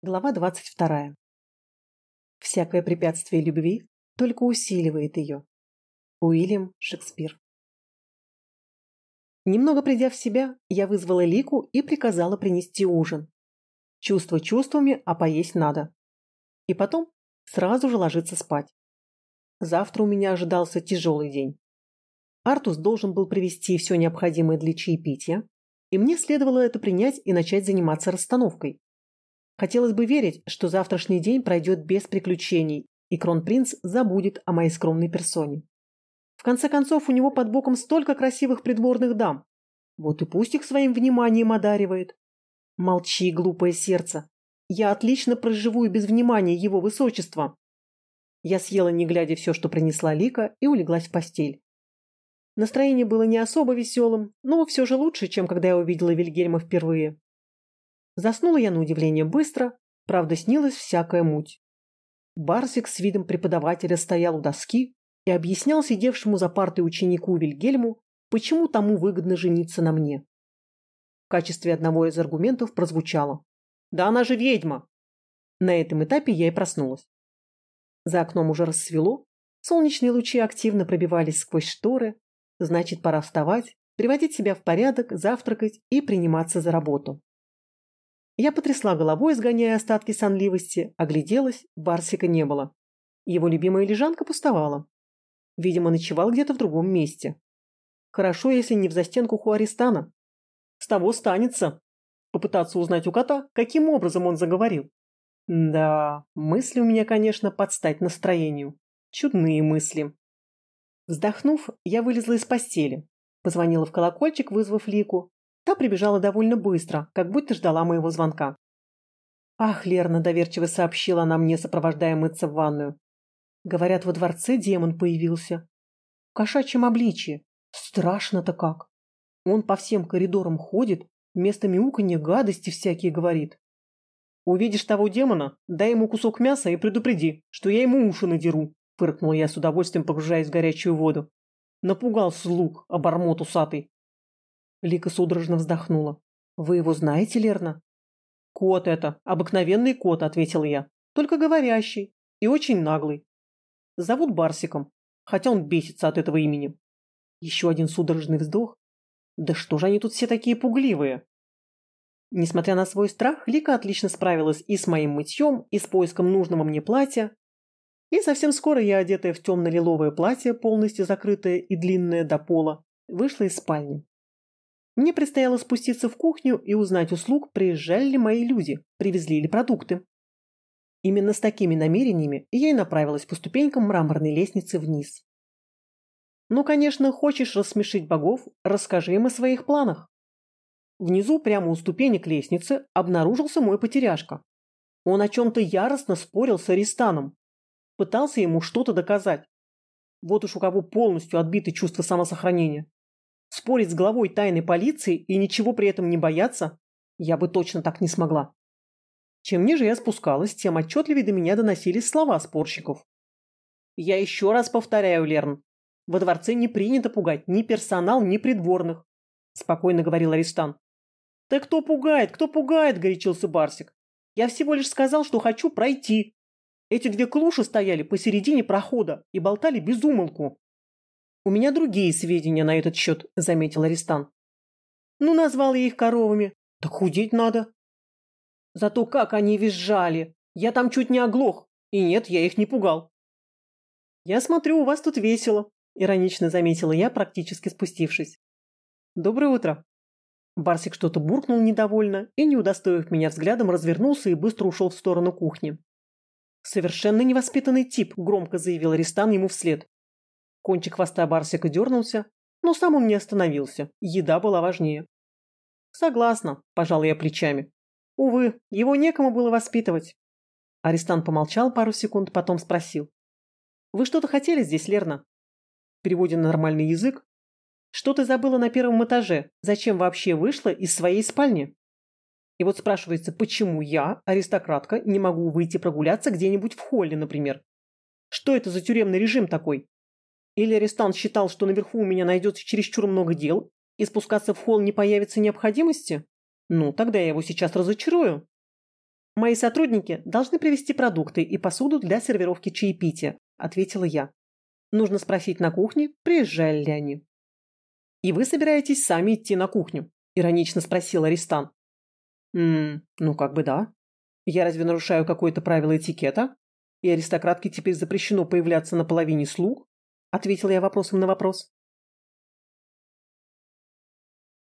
Глава 22. Всякое препятствие любви только усиливает ее. Уильям Шекспир. Немного придя в себя, я вызвала Лику и приказала принести ужин. Чувство чувствами, а поесть надо. И потом сразу же ложиться спать. Завтра у меня ожидался тяжелый день. Артус должен был привезти все необходимое для чаепития, и мне следовало это принять и начать заниматься расстановкой. Хотелось бы верить, что завтрашний день пройдет без приключений, и кронпринц забудет о моей скромной персоне. В конце концов, у него под боком столько красивых придворных дам. Вот и пусть их своим вниманием одаривает. Молчи, глупое сердце. Я отлично проживу и без внимания его высочества. Я съела, не глядя, все, что принесла Лика, и улеглась в постель. Настроение было не особо веселым, но все же лучше, чем когда я увидела Вильгельма впервые. Заснула я на удивление быстро, правда снилась всякая муть. Барсик с видом преподавателя стоял у доски и объяснял сидевшему за партой ученику Вильгельму, почему тому выгодно жениться на мне. В качестве одного из аргументов прозвучало «Да она же ведьма!». На этом этапе я и проснулась. За окном уже рассвело, солнечные лучи активно пробивались сквозь шторы, значит, пора вставать, приводить себя в порядок, завтракать и приниматься за работу. Я потрясла головой, сгоняя остатки сонливости, огляделась, Барсика не было. Его любимая лежанка пустовала. Видимо, ночевал где-то в другом месте. Хорошо, если не в застенку Хуаристана. С того станется. Попытаться узнать у кота, каким образом он заговорил. Да, мысли у меня, конечно, подстать настроению. Чудные мысли. Вздохнув, я вылезла из постели. Позвонила в колокольчик, вызвав Лику, Та прибежала довольно быстро, как будто ждала моего звонка. «Ах, Лерна», – доверчиво сообщила она мне, сопровождая мыться в ванную. «Говорят, во дворце демон появился. В кошачьем обличье. Страшно-то как. Он по всем коридорам ходит, вместо мяуканья гадости всякие говорит. Увидишь того демона, дай ему кусок мяса и предупреди, что я ему уши надеру», – фыркнул я с удовольствием, погружаясь в горячую воду. Напугал слуг, обормот усатый. Лика судорожно вздохнула. «Вы его знаете, Лерна?» «Кот это, обыкновенный кот», — ответил я. «Только говорящий и очень наглый. Зовут Барсиком, хотя он бесится от этого имени». Еще один судорожный вздох. «Да что же они тут все такие пугливые?» Несмотря на свой страх, Лика отлично справилась и с моим мытьем, и с поиском нужного мне платья. И совсем скоро я, одетая в темно-лиловое платье, полностью закрытое и длинное до пола, вышла из спальни. Мне предстояло спуститься в кухню и узнать у слуг, приезжали ли мои люди, привезли ли продукты. Именно с такими намерениями я и направилась по ступенькам мраморной лестницы вниз. Ну, конечно, хочешь рассмешить богов, расскажи им о своих планах. Внизу, прямо у ступенек лестницы, обнаружился мой потеряшка. Он о чем-то яростно спорил с Аристаном. Пытался ему что-то доказать. Вот уж у кого полностью отбиты чувства самосохранения. Спорить с главой тайной полиции и ничего при этом не бояться, я бы точно так не смогла. Чем ниже я спускалась, тем отчетливее до меня доносились слова спорщиков. Я еще раз повторяю, Лерн, во дворце не принято пугать ни персонал, ни придворных, спокойно говорил Аристан. Да кто пугает, кто пугает, горячился Барсик. Я всего лишь сказал, что хочу пройти. Эти две клуши стояли посередине прохода и болтали без умолку. «У меня другие сведения на этот счет», – заметил Аристан. «Ну, назвал я их коровами. Так худеть надо». «Зато как они визжали! Я там чуть не оглох. И нет, я их не пугал». «Я смотрю, у вас тут весело», – иронично заметила я, практически спустившись. «Доброе утро». Барсик что-то буркнул недовольно и, не удостоив меня взглядом, развернулся и быстро ушел в сторону кухни. «Совершенно невоспитанный тип», – громко заявил Аристан ему вслед. Кончик хвоста Барсика дернулся, но сам он не остановился. Еда была важнее. Согласна, пожал я плечами. Увы, его некому было воспитывать. Арестант помолчал пару секунд, потом спросил. Вы что-то хотели здесь, Лерна? В на нормальный язык. Что ты забыла на первом этаже? Зачем вообще вышла из своей спальни? И вот спрашивается, почему я, аристократка, не могу выйти прогуляться где-нибудь в холле, например? Что это за тюремный режим такой? Или арестант считал, что наверху у меня найдется чересчур много дел, и спускаться в холл не появится необходимости? Ну, тогда я его сейчас разочарую. Мои сотрудники должны привезти продукты и посуду для сервировки чаепития, ответила я. Нужно спросить на кухне, приезжали ли они. И вы собираетесь сами идти на кухню? Иронично спросил Аристан. Ммм, ну как бы да. Я разве нарушаю какое-то правило этикета? И аристократке теперь запрещено появляться на половине слуг? Ответил я вопросом на вопрос.